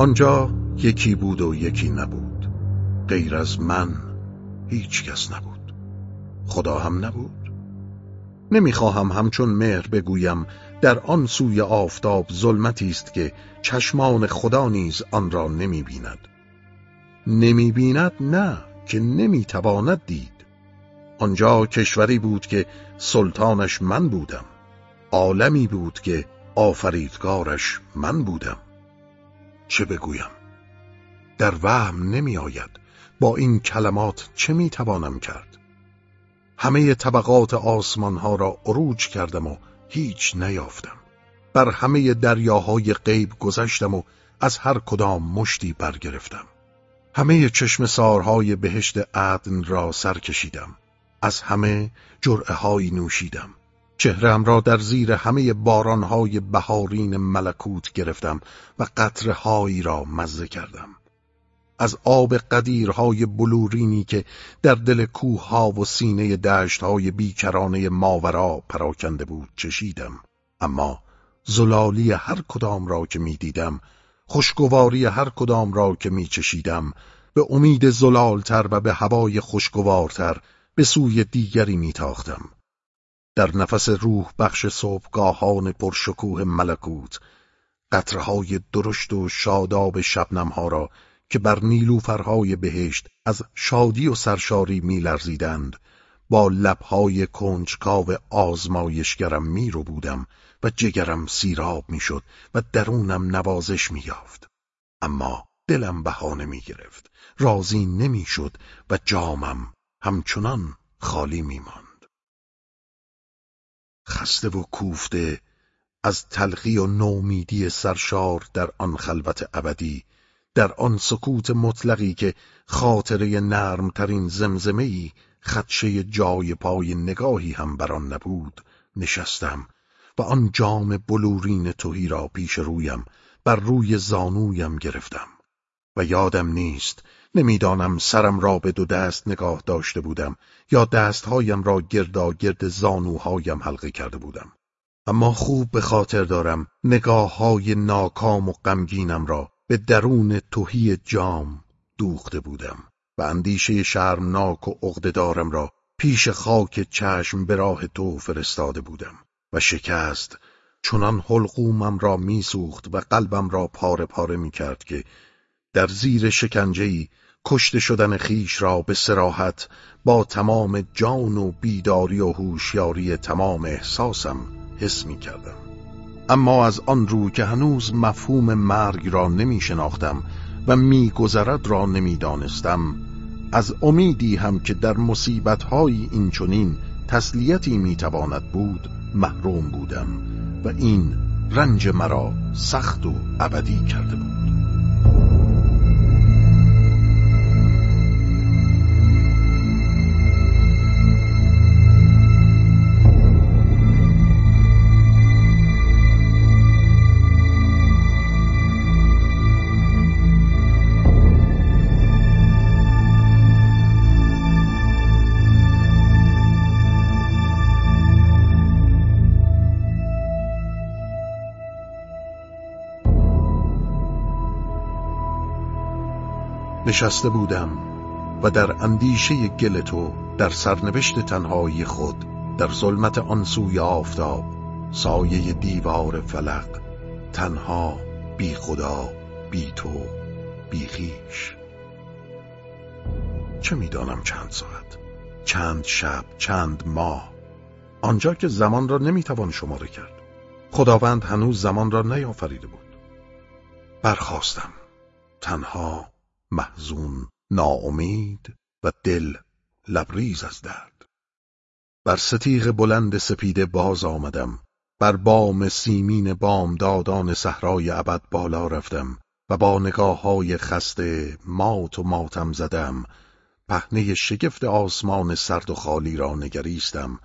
آنجا یکی بود و یکی نبود. غیر از من هیچ کس نبود. خدا هم نبود. نمی‌خواهم همچون مهر بگویم در آن سوی آفتاب ظلمتی است که چشمان خدا نیز آن را نمی‌بیند. نمی‌بیند نه که نمی‌تواند دید. آنجا کشوری بود که سلطانش من بودم. عالمی بود که آفریدگارش من بودم. چه بگویم؟ در وهم نمی آید با این کلمات چه می توانم کرد؟ همه طبقات آسمان ها را عروج کردم و هیچ نیافتم. بر همه دریاهای غیب گذشتم و از هر کدام مشتی برگرفتم. همه چشم سارهای بهشت عدن را سر کشیدم. از همه جرعه نوشیدم. چهرم را در زیر همه بارانهای بهارین ملکوت گرفتم و قطره را مزه کردم. از آب قدیرهای بلورینی که در دل کوهها و سینه دشتهای بیکرانه ماورا پراکنده بود چشیدم. اما زلالی هر کدام را که می‌دیدم خوشگواری هر کدام را که میچشیدم به امید زلالتر و به هوای خوشگوارتر به سوی دیگری میتاختم. در نفس روح بخش صبحگاهان پرشکوه ملکوت قطرهای درشت و شاداب شبنمها را که بر نیلوفرهای بهشت از شادی و سرشاری میلرزیدند با لبهای کنجکاو آزمایشگرم می رو بودم و جگرم سیراب می‌شد و درونم نوازش مییافت. اما دلم بهانه می گرفت راضی نمی‌شد و جامم همچنان خالی میماند. خسته و کوفته از تلخی و نومیدی سرشار در آن خلوت ابدی در آن سکوت مطلقی که خاطره نرمترین زمزمهی خدشه جای پای نگاهی هم بر آن نبود نشستم. و آن جام بلورین توهی را پیش رویم بر روی زانویم گرفتم. و یادم نیست نمی‌دانم سرم را به دو دست نگاه داشته بودم یا دستهایم را گردا گرد زانوهایم حلقه کرده بودم. اما خوب به خاطر دارم نگاه های ناکام و غمگینم را به درون توهی جام دوخته بودم و اندیشه شرمناک و عقدهدارم را پیش خاک چشم به راه تو فرستاده بودم و شکست چنان حلقومم را میسوخت و قلبم را پاره پاره می‌کرد که در زیر شکنجهی کشته شدن خیش را به سراحت با تمام جان و بیداری و هوشیاری تمام احساسم حس می کردم. اما از آن رو که هنوز مفهوم مرگ را نمی شناختم و میگذرد را نمی‌دانستم از امیدی هم که در مصیبتهای این چنین تسلیتی می‌تواند بود محروم بودم و این رنج مرا سخت و ابدی کرده بود نشسته بودم و در اندیشه گل تو در سرنوشت تنهایی خود در ظلمت آن سوی آفتاب سایه دیوار فلق تنها بی خدا بی تو بی خیش. چه می‌دانم چند ساعت چند شب چند ماه؟ آنجا که زمان را نمی‌توان شماره کرد. خداوند هنوز زمان را نیافریده بود. برخواستم تنها محزون ناامید و دل لبریز از درد. بر ستیغ بلند سپیده باز آمدم. بر بام سیمین بام دادان صحرای ابد بالا رفتم و با نگاه های خسته مات و ماتم زدم. پهنه شگفت آسمان سرد و خالی را نگریستم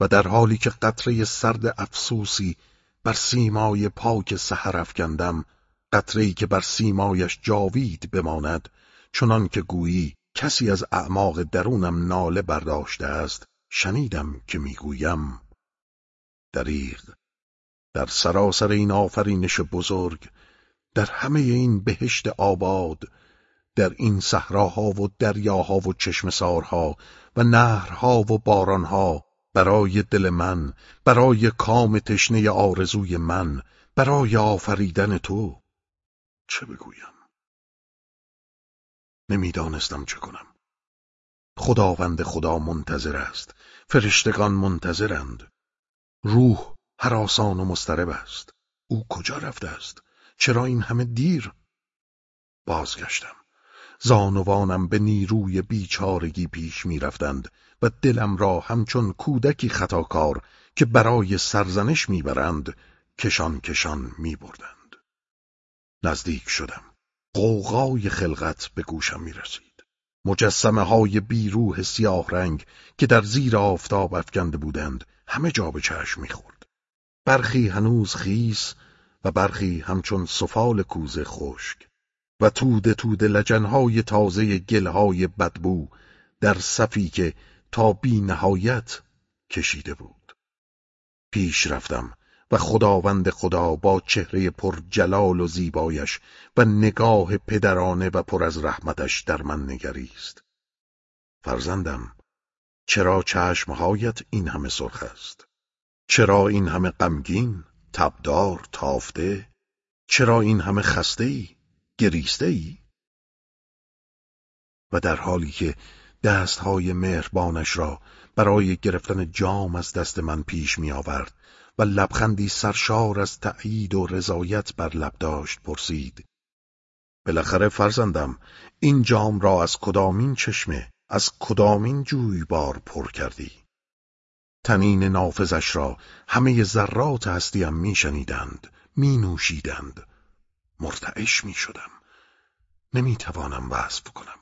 و در حالی که قطره سرد افسوسی بر سیمای پاک سحر افکندم قطره‌ای که بر سیمایش جاوید بماند چنان که گویی کسی از اعماق درونم ناله برداشته است شنیدم که می‌گویم. دریغ در سراسر این آفرینش بزرگ در همه این بهشت آباد در این صحراها و دریاها و چشمسارها و نهرها و بارانها برای دل من برای کام تشنه آرزوی من برای آفریدن تو چه بگویم؟ نمی‌دانستم چه کنم. خداوند خدا منتظر است. فرشتگان منتظرند. روح حراسان و مسترب است. او کجا رفته است؟ چرا این همه دیر؟ بازگشتم. زانوانم به نیروی بیچارگی پیش می‌رفتند و دلم را همچون کودکی خطاکار که برای سرزنش می‌برند کشان کشان میبردند. نزدیک شدم. قوقای خلقت به گوشم می‌رسید. مجسمه های بیروح سیاه رنگ که در زیر آفتاب افکنده بودند همه جا به چشم می‌خورد. برخی هنوز خیس و برخی همچون سفال کوزه خشک و توده توده لجنهای تازه گلهای بدبو در صفی که تا بی نهایت کشیده بود. پیش رفتم و خداوند خدا با چهره پر جلال و زیبایش و نگاه پدرانه و پر از رحمتش در من نگریست. فرزندم چرا چشمهایت این همه سرخ است؟ چرا این همه غمگین تبدار تافته؟ چرا این همه خسته ای گریسته ای؟ و در حالی که دستهای مهربانش را برای گرفتن جام از دست من پیش می آورد و لبخندی سرشار از تأیید و رضایت بر لب داشت پرسید. بالاخره فرزندم این جام را از کدامین چشمه از کدامین جویبار پر کردی؟ تنین نافذش را همه ذرات هستیم می شنیدند می نوشیدند مرتعش می شدم نمی توانم وصف کنم.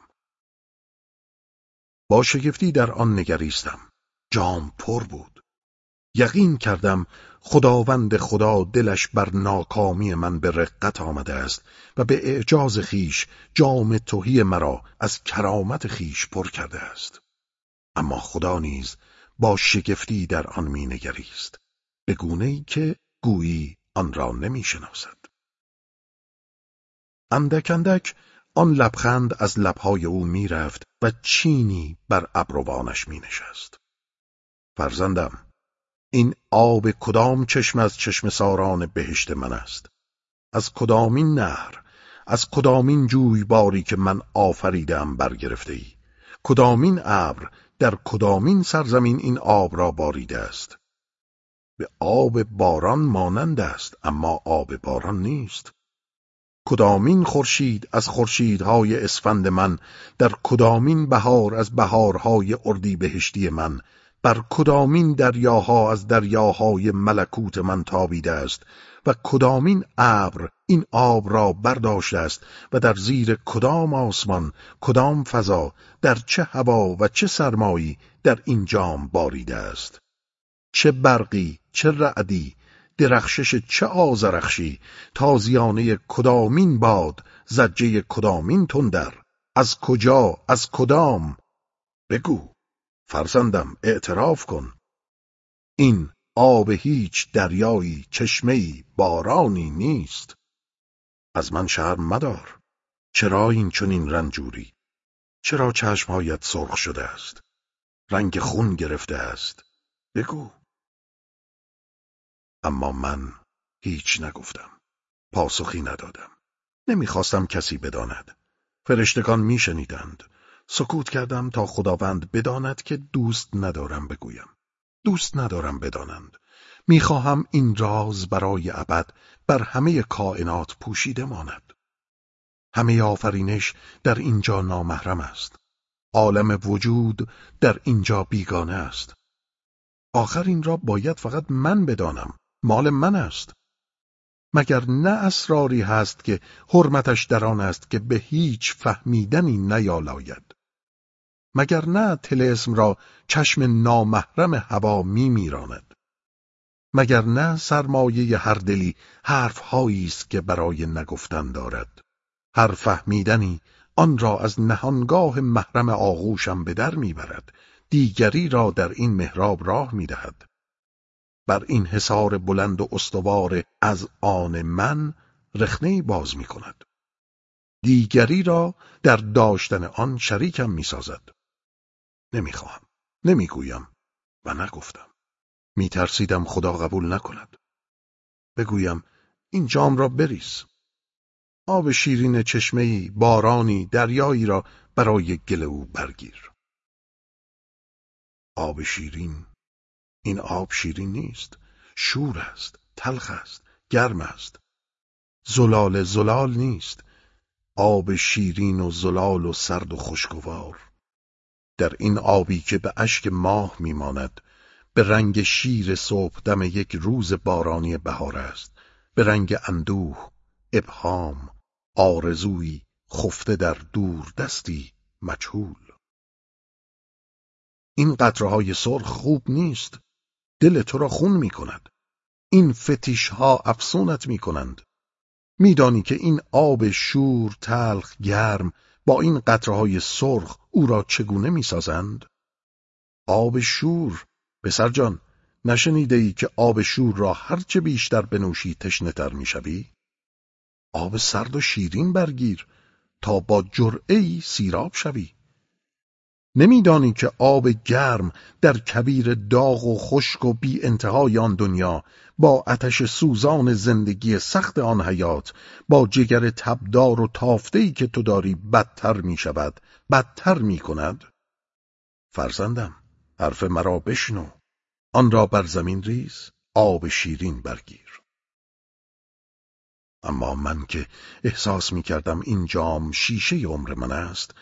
با شگفتی در آن نگریستم. جام پر بود. یقین کردم خداوند خدا دلش بر ناکامی من به رقت آمده است و به اعجاز خیش جام توهی مرا از کرامت خیش پر کرده است اما خدا نیز با شگفتی در آن می نگریست به گونه ای که گویی آن را نمی شناسد اندک اندک آن لبخند از لبهای او می‌رفت و چینی بر ابروانش می نشست. فرزندم این آب کدام چشم از چشم ساران بهشت من است؟ از کدامین نهر از کدامین جوی باری که من آفریدم برگرفته ای؟ کدامین ابر در کدامین سرزمین این آب را باریده است؟ به آب باران مانند است اما آب باران نیست. کدامین خورشید از خورشیدهای اسفند من در کدامین بهار از بهارهای اردی بهشتی من بر کدامین دریاها از دریاهای ملکوت من تابیده است و کدامین ابر این آب را برداشته است و در زیر کدام آسمان کدام فضا در چه هوا و چه سرمایی در این جام باریده است. چه برقی چه رعدی درخشش چه آزرخشی تازیانه کدامین باد زجه کدامین تندر از کجا از کدام؟ بگو. فرزندم اعتراف کن. این آب هیچ دریایی چشمهای بارانی نیست. از من شرم مدار. چرا این چنین رنجوری؟ چرا چشمهایت سرخ شده است؟ رنگ خون گرفته است. بگو. اما من هیچ نگفتم. پاسخی ندادم. نمی‌خواستم کسی بداند. فرشتگان میشنیدند. سکوت کردم تا خداوند بداند که دوست ندارم بگویم. دوست ندارم بدانند. می‌خواهم این راز برای ابد بر همه کائنات پوشیده ماند. همه آفرینش در اینجا نامحرم است. عالم وجود در اینجا بیگانه است. آخر این را باید فقط من بدانم. مال من است. مگر نه اسراری هست که حرمتش در آن است که به هیچ فهمیدنی نیالاید. مگر نه تلسم را چشم نامحرم هوا می میراند مگر نه سرمایه هر دلی حرفهایی است که برای نگفتن دارد هر فهمیدنی آن را از نهانگاه محرم آغوشم به در می‌برد دیگری را در این محراب راه می‌دهد بر این حصار بلند و استوار از آن من رخنه باز می کند. دیگری را در داشتن آن شریکم می سازد. نمی‌خواهم. نمی‌گویم و نگفتم. میترسیدم خدا قبول نکند. بگویم این جام را بریز. آب شیرین چشمهی، بارانی، دریایی را برای گل او برگیر. آب شیرین این آب شیرین نیست شور است تلخ است گرم است زلال زلال نیست آب شیرین و زلال و سرد و خوشگوار در این آبی که به اشک ماه میماند به رنگ شیر صبح دم یک روز بارانی بهار است. به رنگ اندوه ابهام آرزویی خفته در دور دستی مجهول. این قطرهای سرخ خوب نیست. دل تو را خون می کند این فتیش ها افسونت می کنند میدانی که این آب شور تلخ گرم با این قطرهای سرخ او را چگونه می‌سازند؟ آب شور پسر جان نشنیده ای که آب شور را هرچه بیشتر بنوشی تشنه تر می‌شوی؟ آب سرد و شیرین برگیر تا با جرعی سیراب شوی نمیدانی که آب گرم در کبیر داغ و خشک و بی انتهای آن دنیا با آتش سوزان زندگی سخت آن حیات با جگر تبدار و تافتهی که تو داری بدتر می شود بدتر می کند فرزندم حرف مرا بشنو. آن را بر زمین ریز آب شیرین برگیر. اما من که احساس می کردم این جام شیشه عمر من است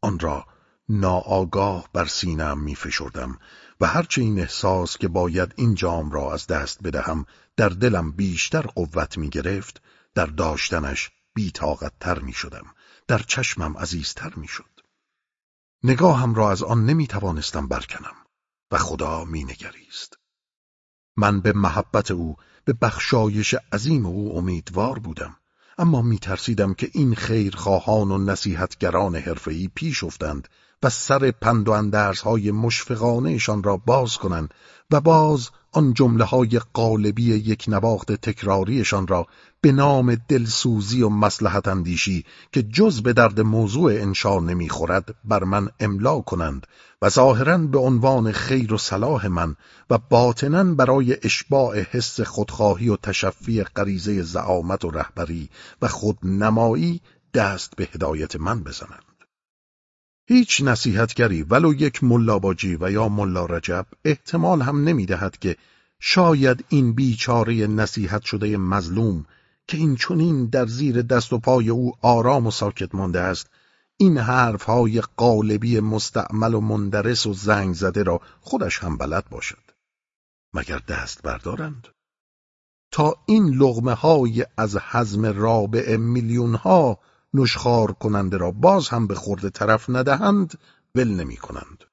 آن را ناآگاه بر سینم می فشردم و هرچه این احساس که باید این جام را از دست بدهم در دلم بیشتر قوت می گرفت در داشتنش تر می شدم در چشمم عزیزتر می شد نگاهم را از آن نمی توانستم برکنم و خدا می نگریست من به محبت او به بخشایش عظیم او امیدوار بودم اما می ترسیدم که این خیرخواهان و نصیحتگران حرفه‌ای پیش افتند و سر پند و اندرس های مشفقانهشان را باز کنند و باز آن جمله های قالبی یک نواخت تکراریشان را به نام دلسوزی و مسلحت اندیشی که جز به درد موضوع انشا نمی‌خورد بر من املا کنند و ظاهرا به عنوان خیر و صلاح من و باطنا برای اشباع حس خودخواهی و تشفی غریزه زعامت و رهبری و خودنمایی دست به هدایت من بزنند. هیچ نصیحتگری ولو یک ملاباجی و یا ملا رجب احتمال هم نمی‌دهد که شاید این بیچاره نصیحت شده مظلوم که این چونین در زیر دست و پای او آرام و ساکت مانده است. این حرفهای قالبی مستعمل و مندرس و زنگ زده را خودش هم بلد باشد. مگر دست بردارند؟ تا این لغمه های از حزم رابع میلیون ها نشخار کننده را باز هم به خورده طرف ندهند ول نمی کنند.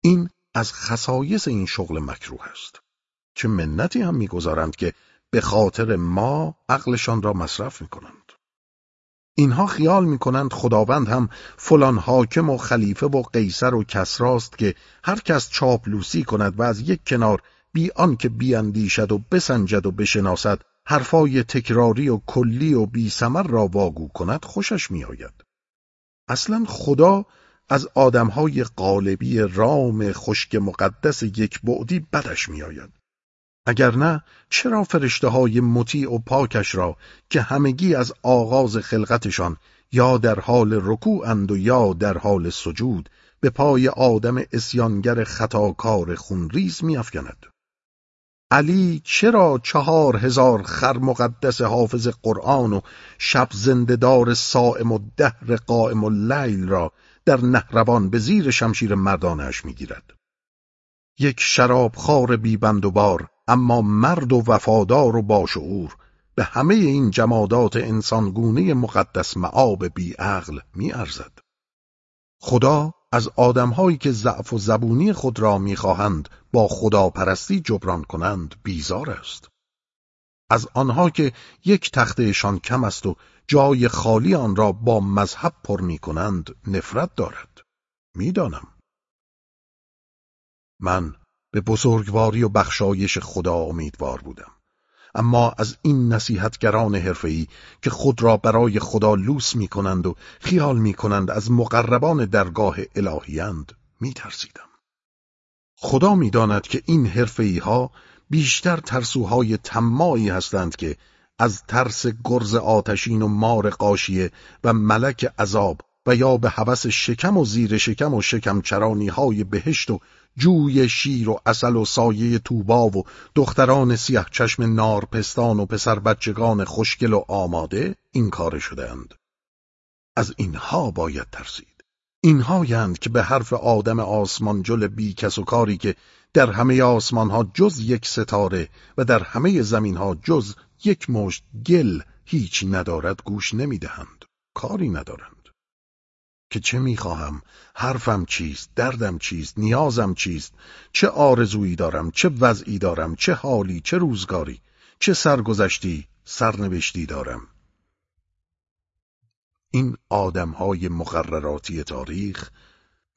این از خصایص این شغل مکروه است. چه منتی هم می‌گذارند که به خاطر ما عقلشان را مصرف می کنند. اینها خیال می کنند خداوند هم فلان حاکم و خلیفه و قیصر و کسراست که هر کس چاپلوسی کند و از یک کنار بی آنکه بیاندیشد و بسنجد و بشناسد حرفای تکراری و کلی و بی سمر را واگو کند خوشش میآید. اصلا خدا از آدمهای قالبی رام خشک مقدس یک بعدی بدش میآید. اگر نه چرا فرشته های مطیع و پاکش را که همگی از آغاز خلقتشان یا در حال رکوع اند و یا در حال سجود به پای آدم اسیانگر خطاکار خونریز میافکند علی چرا چهار هزار خر مقدس حافظ قرآن و شب زنددار سائم و دهر قائم و لیل را در نهربان به زیر شمشیر مردانش می‌گیرد؟ یک شرابخوار بیبند و بار اما مرد و وفادار و باشعور به همه این جمادات انسانگونه مقدس معاب بیعقل میارزد. خدا از آدمهایی که ضعف و زبونی خود را می‌خواهند با خداپرستی جبران کنند بیزار است. از آنها که یک تختهشان کم است و جای خالی آن را با مذهب پر می کنند نفرت دارد. می‌دانم. من به بزرگواری و بخشایش خدا امیدوار بودم. اما از این نصیحتگران حرفه‌ای که خود را برای خدا لوس می کنند و خیال می کنند از مقربان درگاه الهیند می ترسیدم. خدا می‌داند که این حرفه‌ای ها بیشتر ترسوهای تمایی هستند که از ترس گرز آتشین و مار قاشیه و ملک عذاب و یا به هوس شکم و زیر شکم و شکمچرانی های بهشت و جوی شیر و اصل و سایه توبا و دختران سیاه چشم نارپستان و پسر بچگان خوشگل و آماده این کار شدهاند. از اینها باید ترسید. اینهایند که به حرف آدم آسمان جل بی کس و کاری که در همه آسمان ها جز یک ستاره و در همه زمین ها جز یک مشت گل هیچ ندارد گوش نمی‌دهند کاری ندارند که چه می‌خواهم؟ حرفم چیست؟ دردم چیست؟ نیازم چیست؟ چه آرزویی دارم؟ چه وضعی دارم؟ چه حالی؟ چه روزگاری؟ چه سرگذشتی؟ سرنوشتی دارم. این آدمهای مقرراتی تاریخ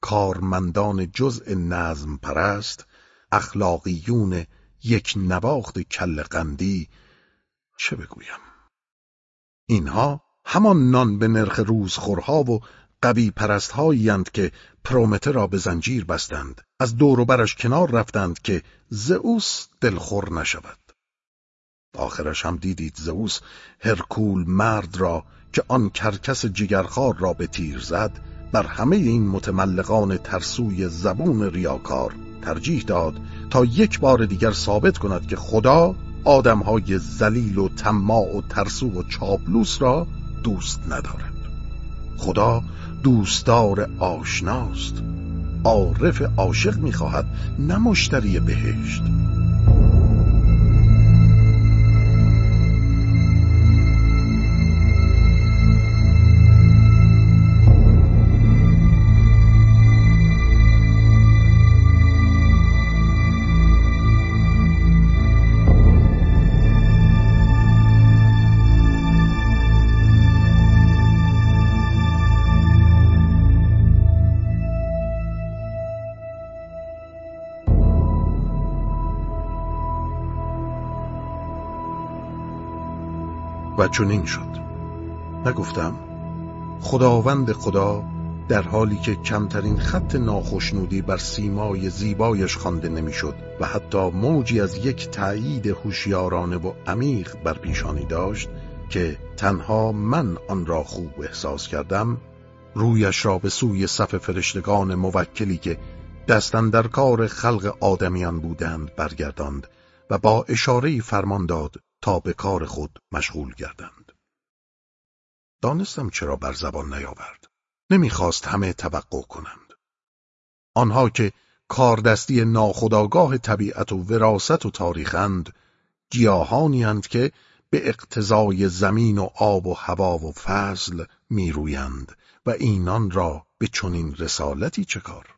کارمندان جزء نظم پرست اخلاقیون یک نواخت کل قندی. چه بگویم؟ اینها همان نان به نرخ روزخورها و قوی پرست که پرومته را به زنجیر بستند. از دور و برش کنار رفتند که زئوس دلخور نشود. آخرش هم دیدید زئوس هرکول مرد را که آن کرکس جگرخار را به تیر زد بر همه این متملقان ترسوی زبون ریاکار ترجیح داد تا یک بار دیگر ثابت کند که خدا آدمهای زلیل و طماع و ترسو و چابلوس را دوست ندارد. خدا دوستدار آشناست. عارف عاشق می‌خواهد نه مشتری بهشت. و چنین شد. نگفتم خداوند خدا در حالی که کمترین خط ناخشنودی بر سیمای زیبایش خوانده نمی‌شد و حتی موجی از یک تایید هوشیارانه و عمیق بر پیشانی داشت که تنها من آن را خوب احساس کردم رویش را به سوی صف فرشتگان موکلی که دستن در کار خلق آدمیان بودند برگرداند و با اشاره فرمان داد تا به کار خود مشغول گردند. دانستم چرا بر زبان نیاورد. نمی‌خواست همه توقع کنند. آنها که کاردستی ناخداگاه طبیعت و وراست و تاریخند گیاهانی که به اقتضای زمین و آب و هوا و فضل میرویند و اینان را به چنین رسالتی چه کار؟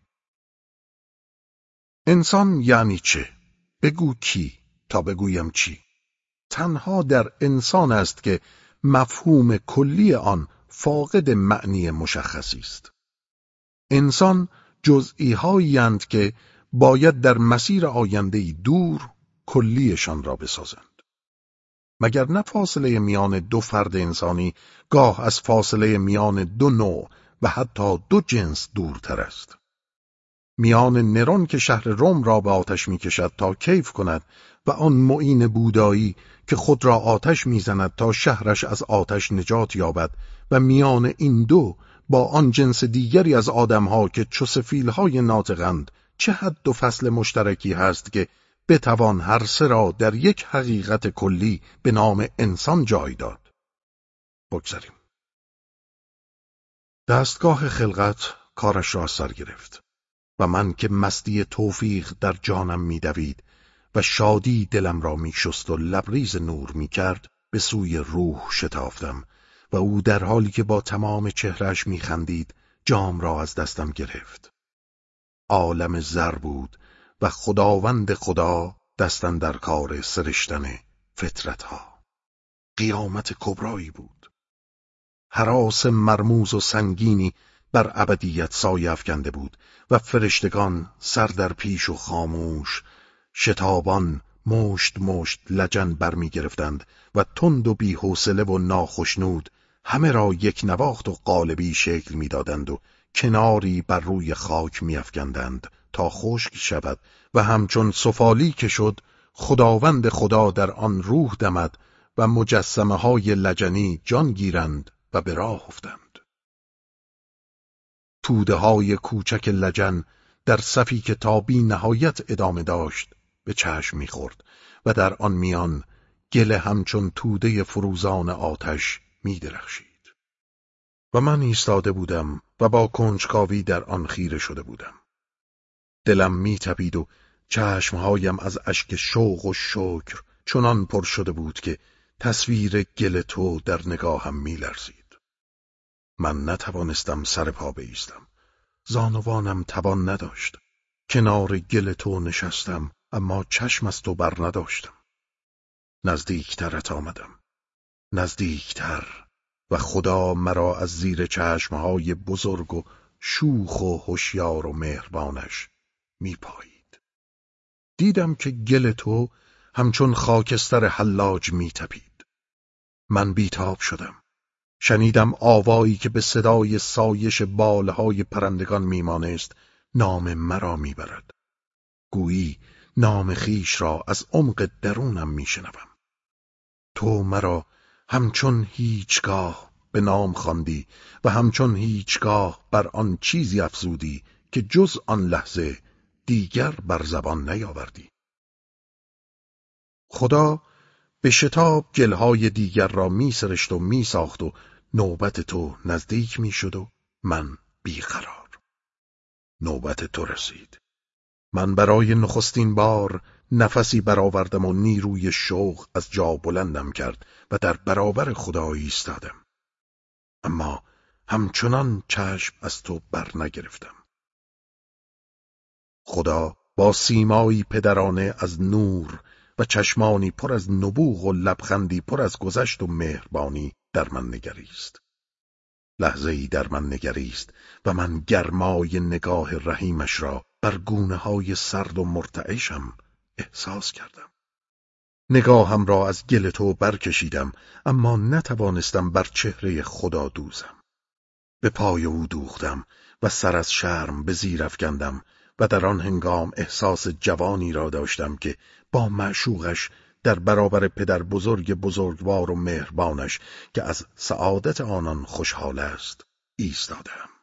انسان یعنی چه؟ بگو کی تا بگویم چی؟ تنها در انسان است که مفهوم کلی آن فاقد معنی مشخصی است. انسان جزئی هایی که باید در مسیر آینده دور کلیشان را بسازند. مگر نه فاصله میان دو فرد انسانی گاه از فاصله میان دو نوع و حتی دو جنس دورتر است. میان نرون که شهر روم را به آتش می‌کشد تا کیف کند و آن معین بودایی که خود را آتش می‌زند تا شهرش از آتش نجات یابد و میان این دو با آن جنس دیگری از آدمها که چو سفیلهای ناطقند چه حد و فصل مشترکی هست که بتوان هر سه را در یک حقیقت کلی به نام انسان جای داد. بگذاریم. دستگاه خلقت کارش را سر گرفت و من که مستی توفیق در جانم میدوید و شادی دلم را میشست و لبریز نور می‌کرد به سوی روح شتافتم و او در حالی که با تمام چهرش میخندید جام را از دستم گرفت. عالم زر بود و خداوند خدا دستن در کار سرشتن فطرتها. قیامت کبرایی بود. حراس مرموز و سنگینی بر ابدیت سایه افکنده بود و فرشتگان سر در پیش و خاموش شتابان مشت مشت لجن برمی گرفتند و تند و بیحوصله و ناخشنود همه را یک نواخت و قالبی شکل می‌دادند و کناری بر روی خاک میافکندند تا خشک شود و همچون سفالی که شد خداوند خدا در آن روح دمد و مجسمه های لجنی جان گیرند و به راه افتند. توده های کوچک لجن در صفی که تا بی نهایت ادامه داشت به چشم می‌خورد و در آن میان گل همچون توده فروزان آتش میدرخشید. و من ایستاده بودم و با کنجکاوی در آن خیره شده بودم. دلم میتپید و چشمهایم از اشک شوق و شکر چنان پر شده بود که تصویر گل تو در نگاهم میلرزید. من نتوانستم سر پا بیستم زانوانم توان نداشت. کنار گل تو نشستم. اما چشم از تو بر نداشتم. نزدیکترت آمدم. نزدیکتر و خدا مرا از زیر چشمهای بزرگ و شوخ و هوشیار و مهربانش میپایید. دیدم که گل تو همچون خاکستر حلاج میتپید. من بیتاب شدم. شنیدم آوایی که به صدای سایش بالهای پرندگان میمانست نام مرا می‌برد. گویی نام خیش را از عمق درونم میشنوم. تو مرا همچون هیچگاه به نام خواندی و همچون هیچگاه بر آن چیزی افزودی که جز آن لحظه دیگر بر زبان نیاوردی. خدا به شتاب گلهای دیگر را می سرشت و می ساخت و نوبت تو نزدیک می شد و من بیقرار. نوبت تو رسید. من برای نخستین بار نفسی برآوردم و نیروی شوق از جا بلندم کرد و در برابر خدا ایستادم. اما همچنان چشم از تو بر نگرفتم. خدا با سیمایی پدرانه از نور و چشمانی پر از نبوغ و لبخندی پر از گذشت و مهربانی در من نگریست. لحظه ای در من نگریست و من گرمای نگاه رحیمش را بر گونه های سرد و مرتعشم احساس کردم نگاهم را از گل تو برکشیدم اما نتوانستم بر چهره خدا دوزم به پای او دوختم و سر از شرم به زیر افکندم و در آن هنگام احساس جوانی را داشتم که با معشوقش در برابر پدر بزرگ بزرگوار و مهربانش که از سعادت آنان خوشحال است ایستادم.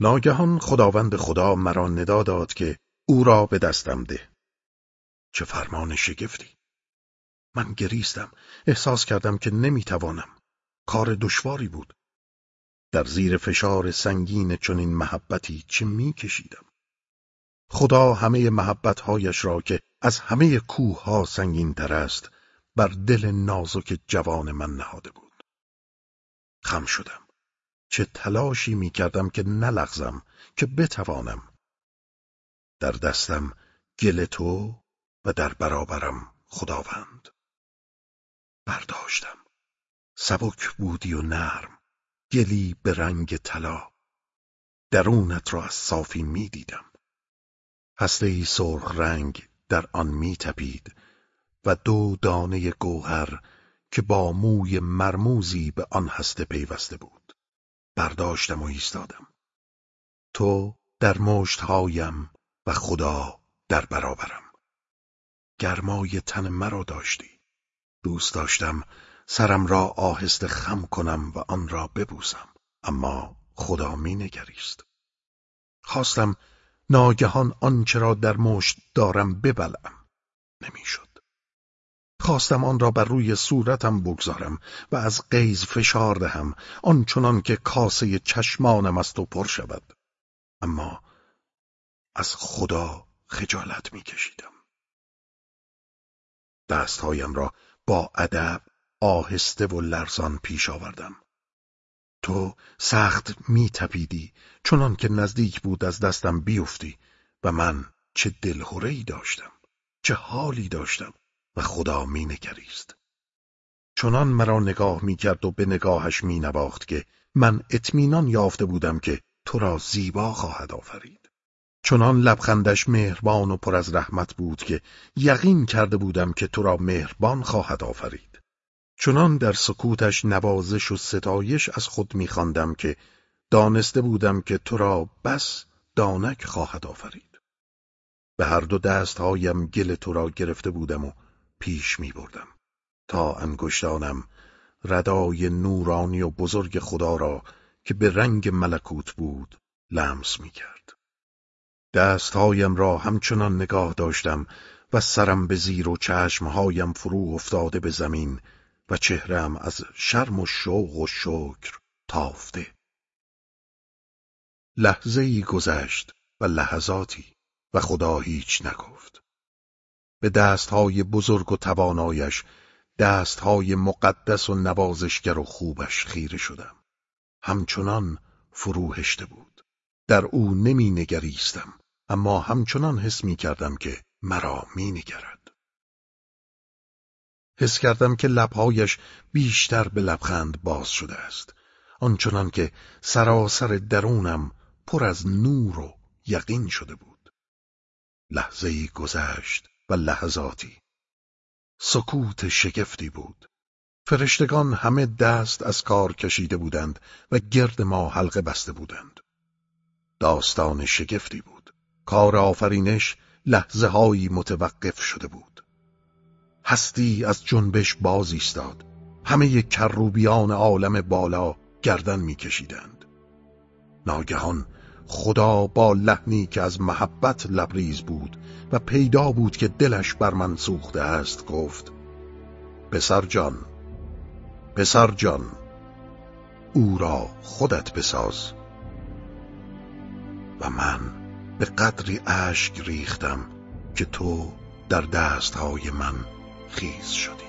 ناگهان خداوند خدا مرا ندا داد که او را به دستم ده. چه فرمان شگفتی! من گریستم احساس کردم که نمی‌توانم. کار دشواری بود. در زیر فشار سنگین چنین محبتی چه میکشیدم. خدا همه محبتهایش را که از همه کوه ها سنگین تر است بر دل نازک جوان من نهاده بود. خم شدم. چه تلاشی می کردم که نلغزم که بتوانم. در دستم گل تو و در برابرم خداوند. برداشتم. سبک بودی و نرم. گلی به رنگ طلا. درونت را از صافی می دیدم. هسته سرخ رنگ در آن می تپید و دو دانه گوهر که با موی مرموزی به آن هسته پیوسته بود برداشتم و ایستادم. تو در مشتهایم و خدا در برابرم. گرمای تن مرا داشتی. دوست داشتم سرم را آهسته خم کنم و آن را ببوسم اما خدا می نگریست. خواستم ناگهان آنچه را در مشت دارم ببلم نمی‌شد. خواستم آن را بر روی صورتم بگذارم و از قیز فشار دهم آنچنان که کاسه چشمانم از تو پر شود. اما از خدا خجالت میکشیدم. دستهایم را با ادب آهسته و لرزان پیش آوردم. تو سخت میتپیدی چنان که نزدیک بود از دستم بیفتی و من چه دلهورهای داشتم چه حالی داشتم. و خدا می نگریست. چنان مرا نگاه می کرد و به نگاهش می نواخت که من اطمینان یافته بودم که تو را زیبا خواهد آفرید. چنان لبخندش مهربان و پر از رحمت بود که یقین کرده بودم که تو را مهربان خواهد آفرید. چنان در سکوتش نوازش و ستایش از خود میخواندم که دانسته بودم که تو را بس دانک خواهد آفرید. به هر دو دستهایم گل تو را گرفته بودم و پیش می بردم تا انگشتانم ردای نورانی و بزرگ خدا را که به رنگ ملکوت بود لمس می کرد. دستهایم را همچنان نگاه داشتم و سرم به زیر و چشمهایم فرو افتاده به زمین و چهرم از شرم و شوق و شکر تافته. لحظه ای گذشت و لحظاتی و خدا هیچ نگفت. به دستهای بزرگ و توانایش دستهای مقدس و نوازشگر و خوبش خیره شدم. همچنان فروهشته بود. در او نمی نگریستم اما همچنان حس می کردم که مرا می نگرد. حس کردم که لبهایش بیشتر به لبخند باز شده است. آنچنان که سراسر درونم پر از نور و یقین شده بود. لحظه ای گذشت و لحظاتی. سکوت شگفتی بود. فرشتگان همه دست از کار کشیده بودند و گرد ما حلقه بسته بودند. داستان شگفتی بود. کار آفرینش لحظه هایی متوقف شده بود. هستی از جنبش باز ایستاد. همه کروبیان عالم بالا گردن میکشیدند. ناگهان خدا با لحنی که از محبت لبریز بود و پیدا بود که دلش بر من سوخته است گفت پسر جان پسر جان او را خودت بساز. و من به قدری اشک ریختم که تو در دستهای من خیز شدی.